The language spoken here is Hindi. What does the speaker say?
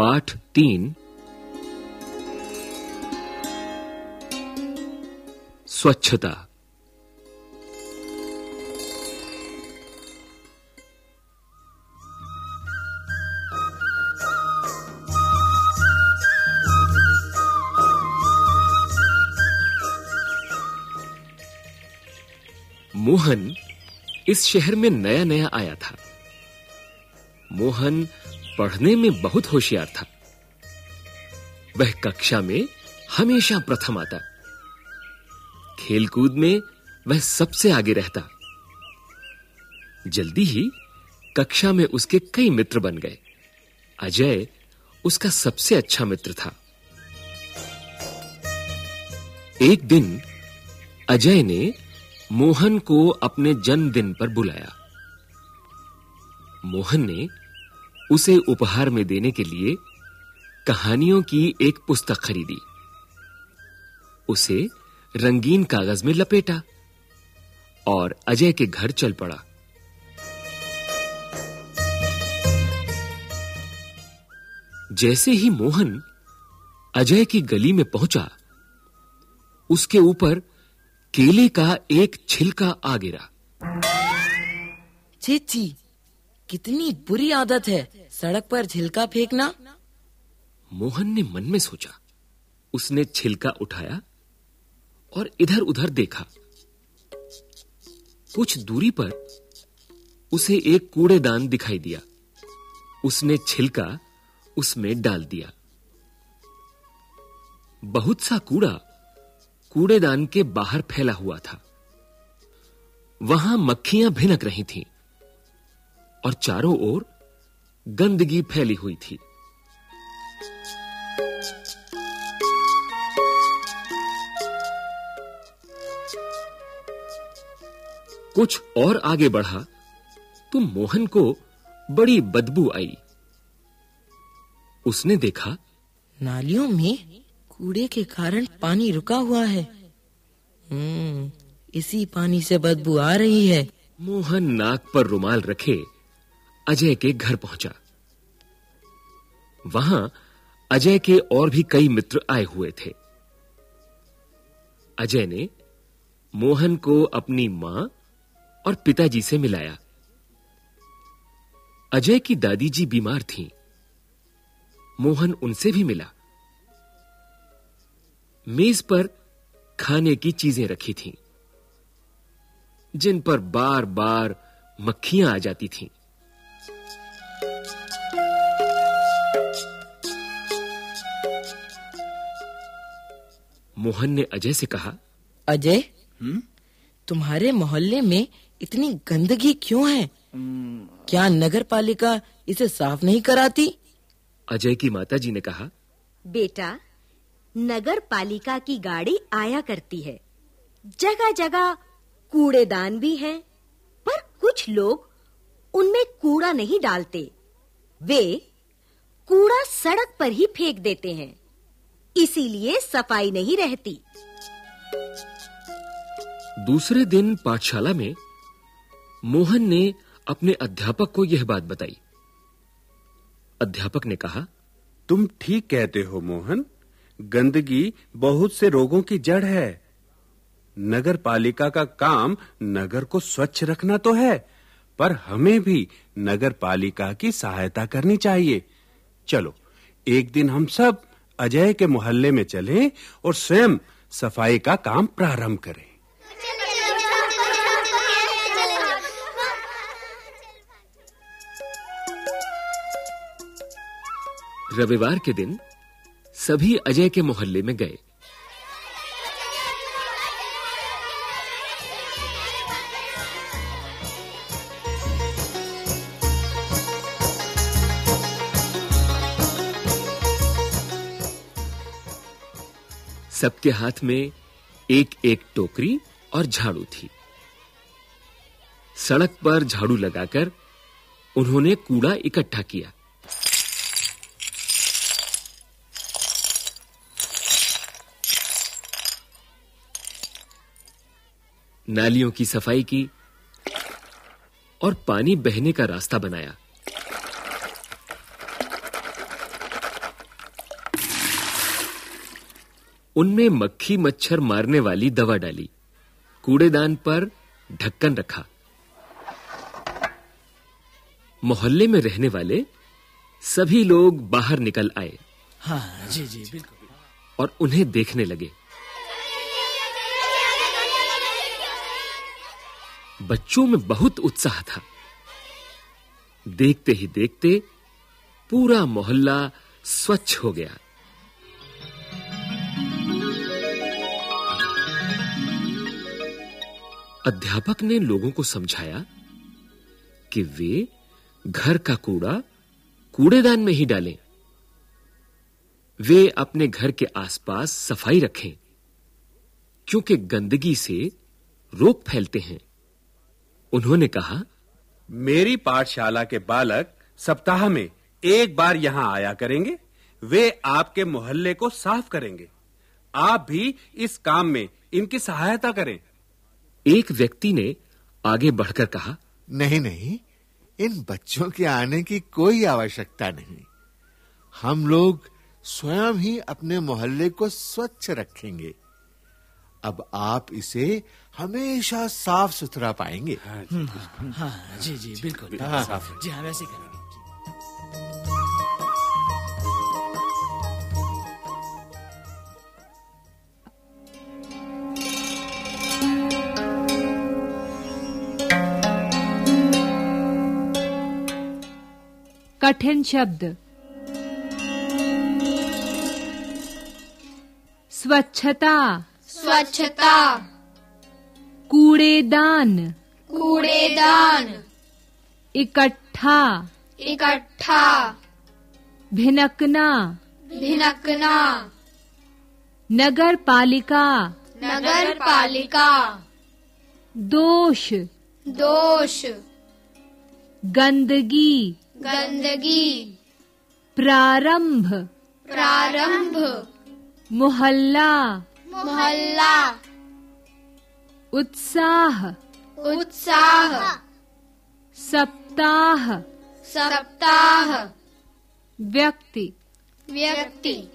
पाठ तीन। स्वच्छता। मोहन इस शहर में नया नया आया था। मोहन पढ़ने में बहुत होशियार था। वह कक्षा में हमेशा प्रथम आता। खेलकूद में वह सबसे आगे रहता। जल्दी ही कक्षा में उसके कई मित्र बन गए। अजय उसका सबसे अच्छा मित्र था। एक दिन अजय ने मोहन को अपने जन्मदिन पर बुलाया। मोहन ने उसे उपहार में देने के लिए कहानियों की एक पुस्तक खरीदी। उसे रंगीन कागज़ में लपेटा और अजय के घर चल पड़ा। जैसे ही मोहन अजय की गली में पहुँचा, उसके ऊपर केले का एक छिलका आ गिरा। चीची कितनी बुरी आदत है। सड़क पर छिलका फेंकना। मोहन ने मन में सोचा। उसने छिलका उठाया और इधर-उधर देखा। कुछ दूरी पर उसे एक कूड़ेदान दिखाई दिया। उसने छिलका उसमें डाल दिया। बहुत सा कूड़ा कूड़ेदान के बाहर फैला हुआ था। वहाँ मक्खियाँ भिनक रही थीं। और चारों ओर गंदगी फैली हुई थी। कुछ और आगे बढ़ा तो मोहन को बड़ी बदबू आई। उसने देखा नालियों में कूड़े के कारण पानी रुका हुआ है। हम्म इसी पानी से बदबू आ रही है। मोहन नाक पर रुमाल रखे अजय के घर पहुँचा। वहाँ अजय के और भी कई मित्र आए हुए थे। अजय ने मोहन को अपनी माँ और पिताजी से मिलाया। अजय की दादी जी बीमार थीं। मोहन उनसे भी मिला। मेज पर खाने की चीज़ें रखी थीं, जिन पर बार-बार मक्खियाँ आ जाती थीं। मोहन ने अजय से कहा अजय? तुम्हारे मोहल्ले में इतनी गंदगी क्यों है? क्या नगर पालिका इसे साफ़ नहीं कराती? अजय की माताजी ने कहा बेटा नगर पालिका की गाड़ी आया करती है। जगह-जगह कूड़ेदान भी हैं पर कुछ लोग उनमें कूड़ा नहीं डालते। वे कूड़ा सड़क पर ही फेंक देते हैं। इसीलिए सफ़ाई नहीं रहती। दूसरे दिन पाठशाला में मोहन ने अपने अध्यापक को यह बात बताई। अध्यापक ने कहा तुम ठीक कहते हो मोहन गंदगी बहुत से रोगों की जड़ है। नगर पालिका का काम नगर को स्वच्छ रखना तो है पर हमें भी नगर पालिका की सहायता करनी चाहिए। चलो एक दिन हम सब अजय के मोहल्ले में चलें और स्वयं सफ़ाई का काम प्रारंभ करें। रविवार के दिन सभी अजय के मोहल्ले में गए। सबके हाथ में एक-एक टोकरी और झाड़ू थी। सड़क पर झाड़ू लगाकर उन्होंने कूड़ा इकट्ठा किया। नालियों की सफ़ाई की और पानी बहने का रास्ता बनाया। उनमें मक्खी मच्छर मारने वाली दवा डाली। कूड़ेदान पर ढक्कन रखा। मोहल्ले में रहने वाले सभी लोग बाहर निकल आए। हाँ जी जी बिल्कुल। और उन्हें देखने लगे। बच्चों में बहुत उत्साह था। देखते ही देखते पूरा मोहल्ला स्वच्छ हो गया। अध्यापक ने लोगों को समझाया कि वे घर का कूड़ा कूड़ेदान में ही डालें। वे अपने घर के आसपास सफ़ाई रखें, क्योंकि गंदगी से रोग फैलते हैं। उन्होंने कहा, मेरी पाठशाला के बालक सप्ताह में एक बार यहाँ आया करेंगे, वे आपके मोहल्ले को साफ़ करेंगे। आप भी इस काम में इनकी सहायता करें। एक व्यक्ति ने आगे बढ़कर कहा नहीं नहीं इन बच्चों के आने की कोई आवश्यकता नहीं हम लोग स्वयं ही अपने मोहल्ले को स्वच्छ रखेंगे अब आप इसे हमेशा साफ़ सुथरा पाएँगे हाँ जी जी बिल्कुल हाँ। जी हाँ वैसे ही करेंगे कठिन शब्द। स्वच्छता। स्वच्छता। कूड़ेदान। कूड़ेदान। इकट्ठा। इकट्ठा। भिनकना। भिनकना। नगर पालिका नगर पालिका दोष। दोष। गंदगी। गंदगी। प्रारंभ। प्रारंभ। मोहल्ला। मोहल्ला। उत्साह। उत्साह। सप्ताह। सप्ताह। व्यक्ति। व्यक्ति।